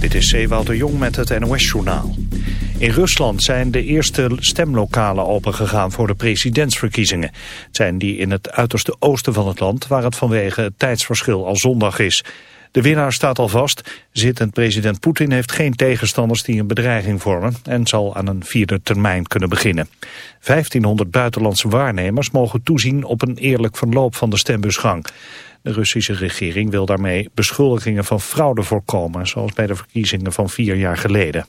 Dit is Ewout de Jong met het NOS-journaal. In Rusland zijn de eerste stemlokalen opengegaan voor de presidentsverkiezingen. Het zijn die in het uiterste oosten van het land, waar het vanwege het tijdsverschil al zondag is. De winnaar staat al vast. Zittend president Poetin heeft geen tegenstanders die een bedreiging vormen... en zal aan een vierde termijn kunnen beginnen. 1500 buitenlandse waarnemers mogen toezien op een eerlijk verloop van de stembusgang. De Russische regering wil daarmee beschuldigingen van fraude voorkomen, zoals bij de verkiezingen van vier jaar geleden.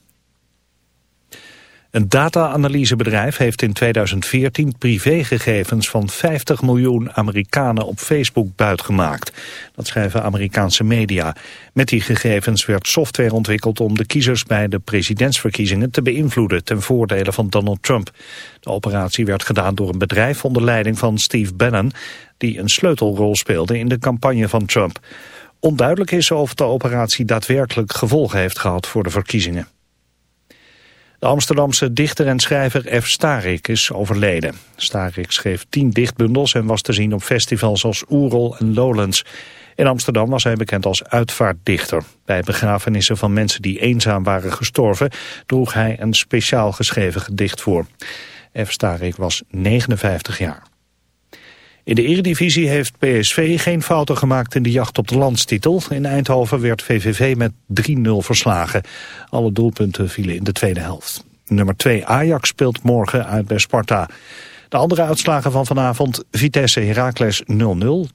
Een data-analysebedrijf heeft in 2014 privégegevens van 50 miljoen Amerikanen op Facebook buitgemaakt. Dat schrijven Amerikaanse media. Met die gegevens werd software ontwikkeld om de kiezers bij de presidentsverkiezingen te beïnvloeden ten voordele van Donald Trump. De operatie werd gedaan door een bedrijf onder leiding van Steve Bannon, die een sleutelrol speelde in de campagne van Trump. Onduidelijk is of de operatie daadwerkelijk gevolgen heeft gehad voor de verkiezingen. De Amsterdamse dichter en schrijver F. Starik is overleden. Starik schreef tien dichtbundels en was te zien op festivals als Oerol en Lowlands. In Amsterdam was hij bekend als uitvaartdichter. Bij begrafenissen van mensen die eenzaam waren gestorven... droeg hij een speciaal geschreven gedicht voor. F. Starik was 59 jaar. In de eredivisie heeft PSV geen fouten gemaakt in de jacht op de landstitel. In Eindhoven werd VVV met 3-0 verslagen. Alle doelpunten vielen in de tweede helft. Nummer 2 Ajax speelt morgen uit bij Sparta. De andere uitslagen van vanavond Vitesse Heracles 0-0,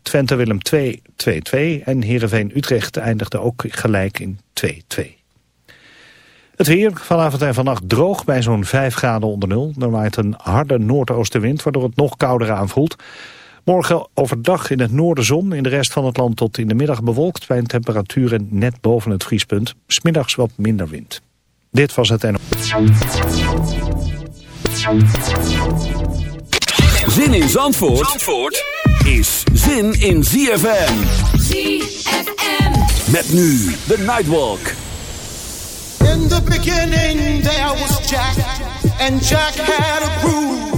Twente Willem 2 2-2 en Heerenveen Utrecht eindigde ook gelijk in 2-2. Het weer vanavond en vannacht droog bij zo'n 5 graden onder nul. Er waait een harde noordoostenwind waardoor het nog kouder aanvoelt. Morgen overdag in het noorden zon, in de rest van het land tot in de middag bewolkt... bij een temperatuur net boven het vriespunt. Smiddags wat minder wind. Dit was het en. Zin in Zandvoort, Zandvoort is zin in ZFM. ZFM. Met nu de Nightwalk. In the beginning there was Jack. And Jack had a groove.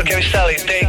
Okay, Sally.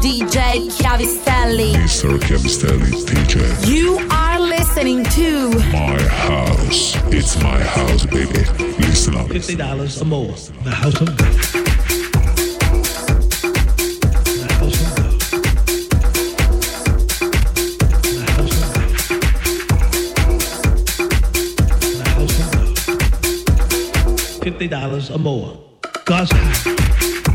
DJ Chiavistelli. Mr. Chiavistelli, DJ. You are listening to My House. It's my house, baby. Listen up. $50 or more. The House of God. $50 or more. God's house.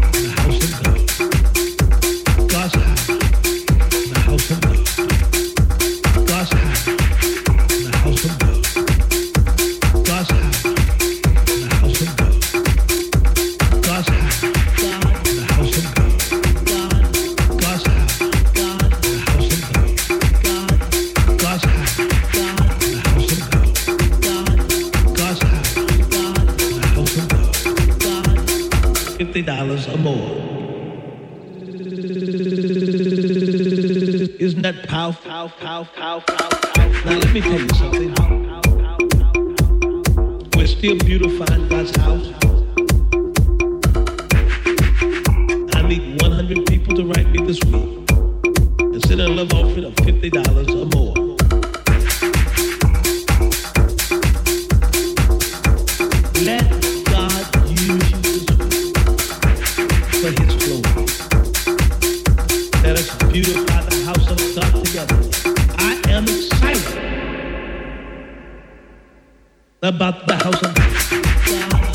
Now let me tell you something. We're still beautifying God's house. I need 100 people to write me this week and send a love offering of $50 or more. Let God use you for His glory. Let us. about the house of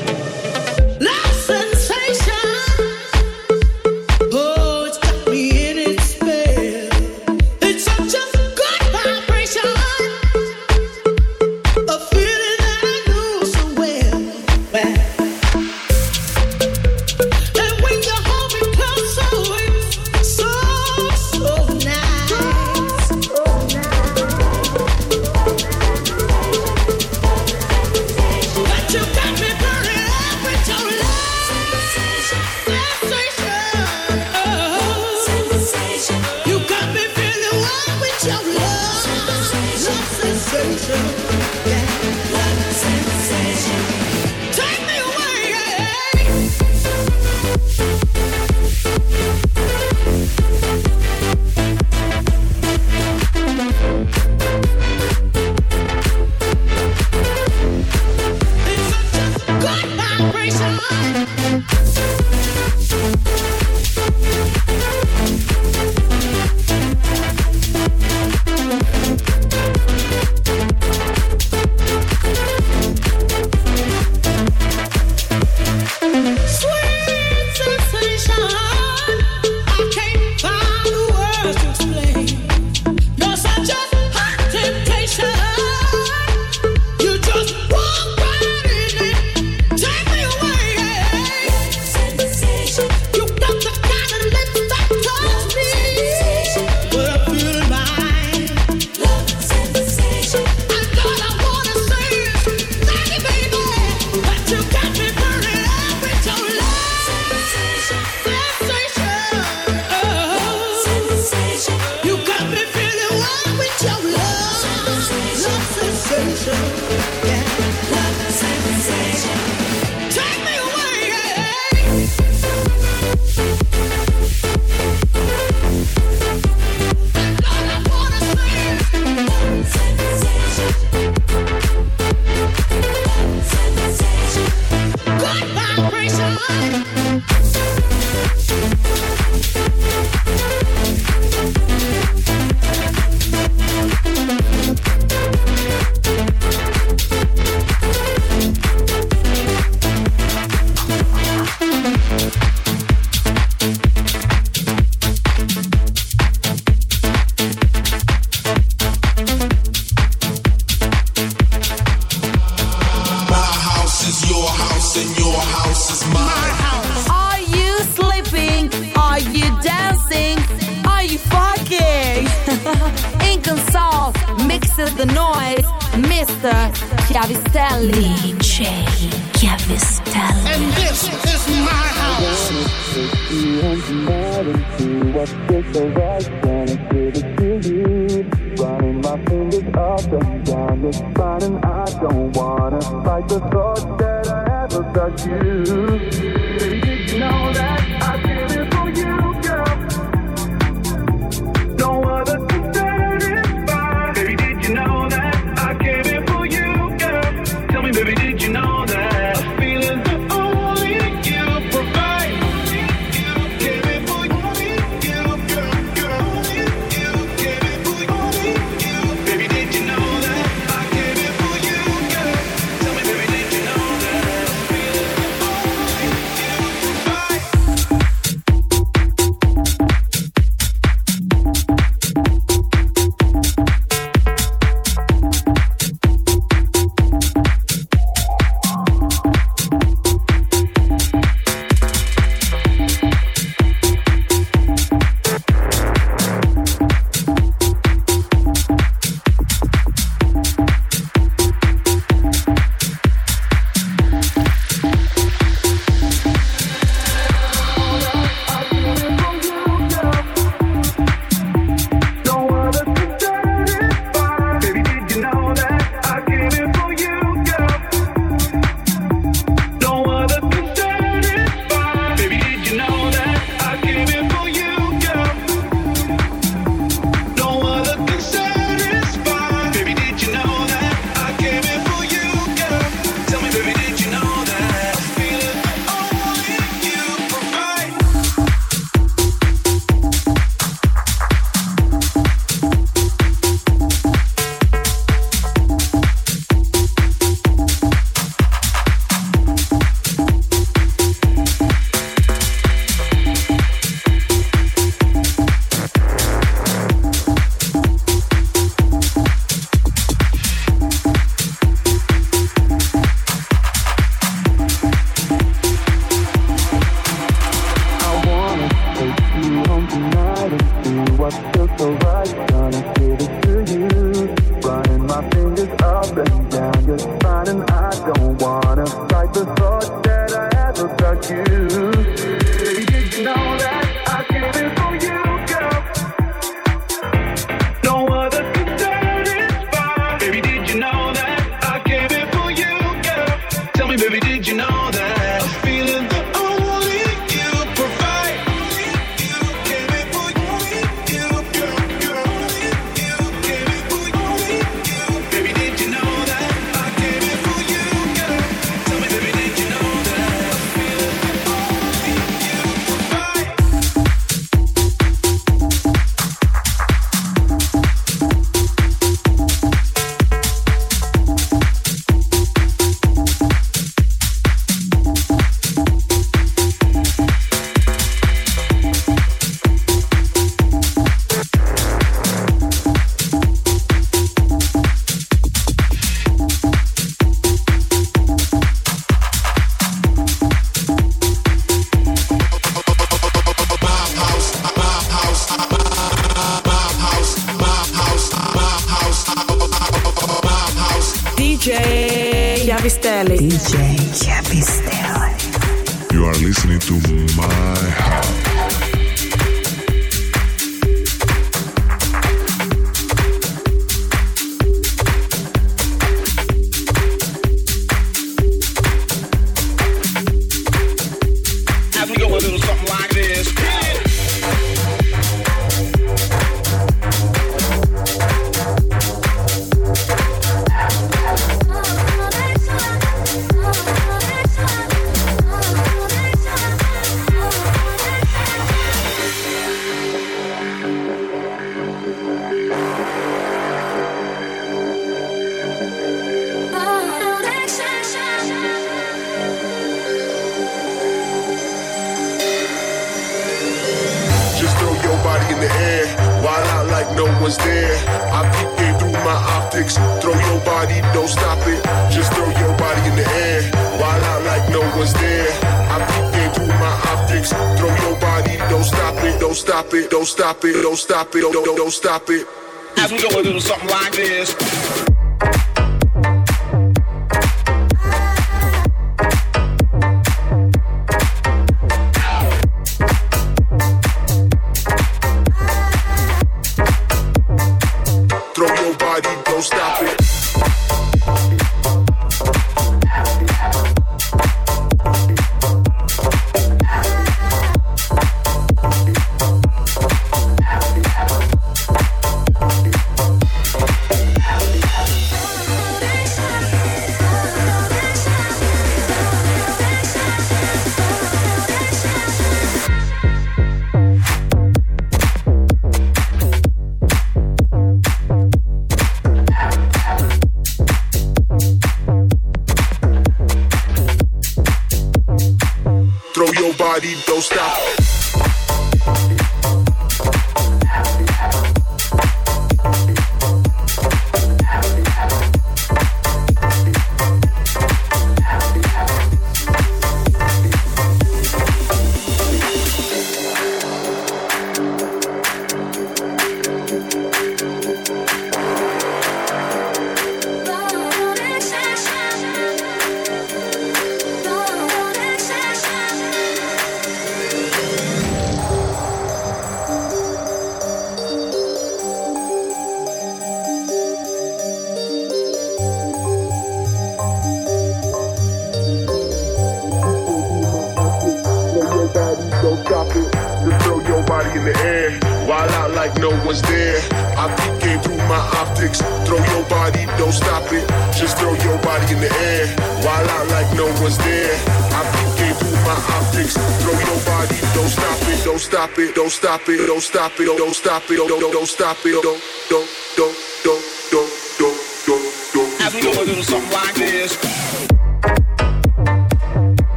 Yeah, love sensation. Baby. stop. it, oh, don't stop it, don't, don't, don't stop it.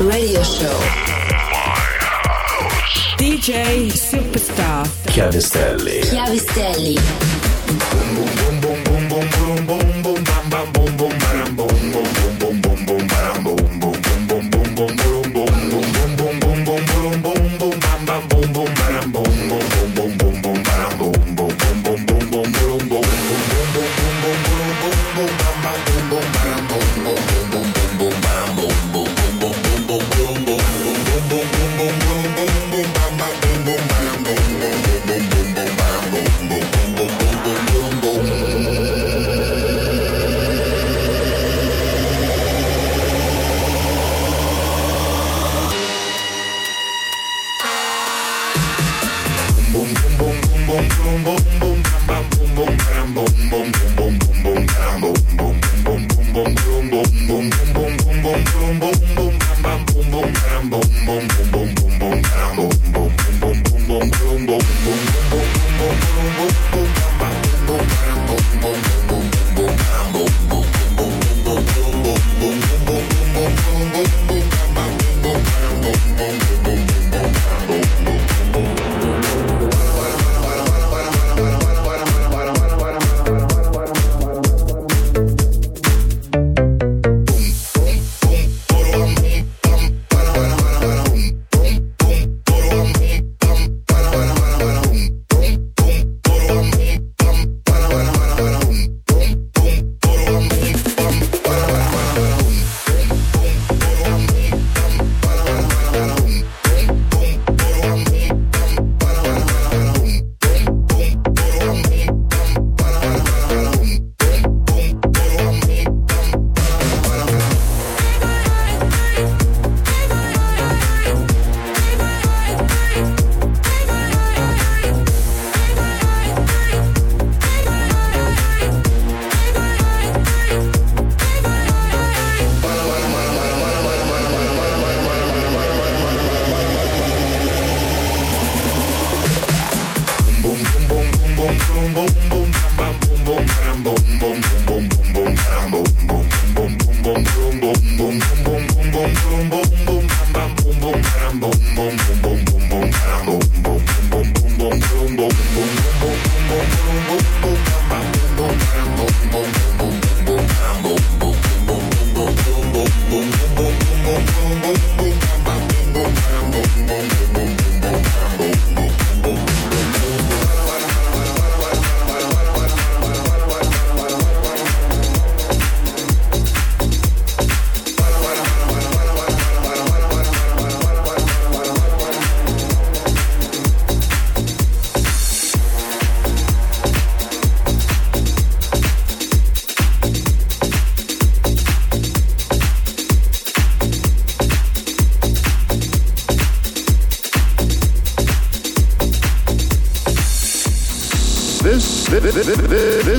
Radio Show. DJ Superstar. Chiavistelli. Chiavistelli. Boom, boom, boom, boom, boom, boom, boom, boom.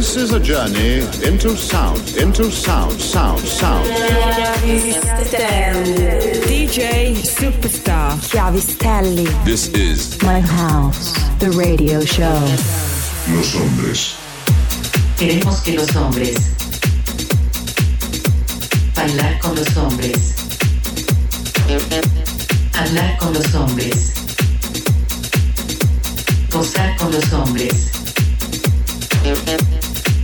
This is a journey into sound, into sound, sound, sound. DJ Superstar. Chiavistelli. This is My house. The radio show. Los Hombres. Queremos que los hombres bailar con los hombres, hablar con los hombres, gozar con los hombres.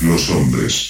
Los Hombres.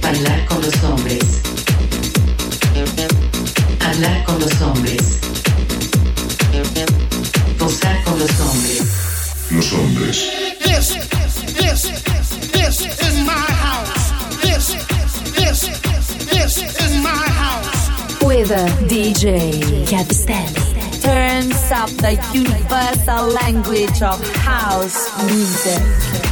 bailar con los hombres, hablar con los hombres, gozar con los hombres. Los Hombres. This, this, this is my house. This, this, this is my house. With a DJ Chiavistelli. Turns up the universal language of house music.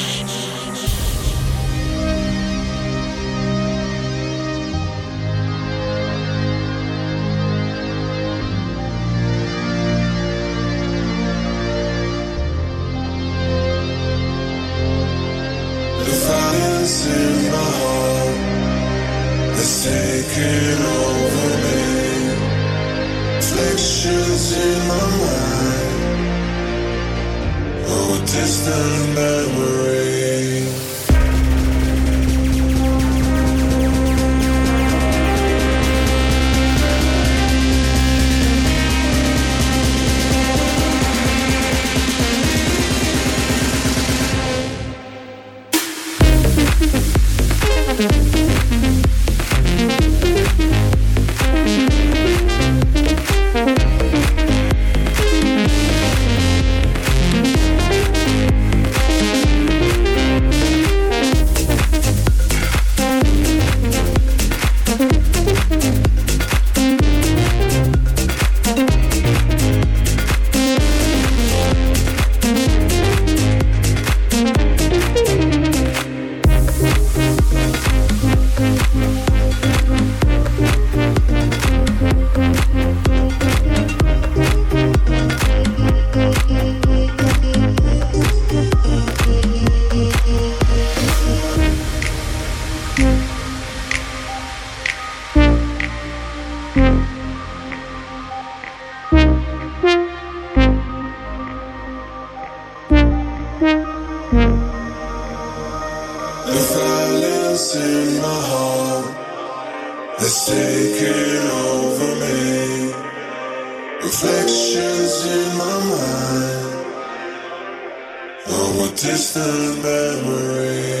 A distant memory.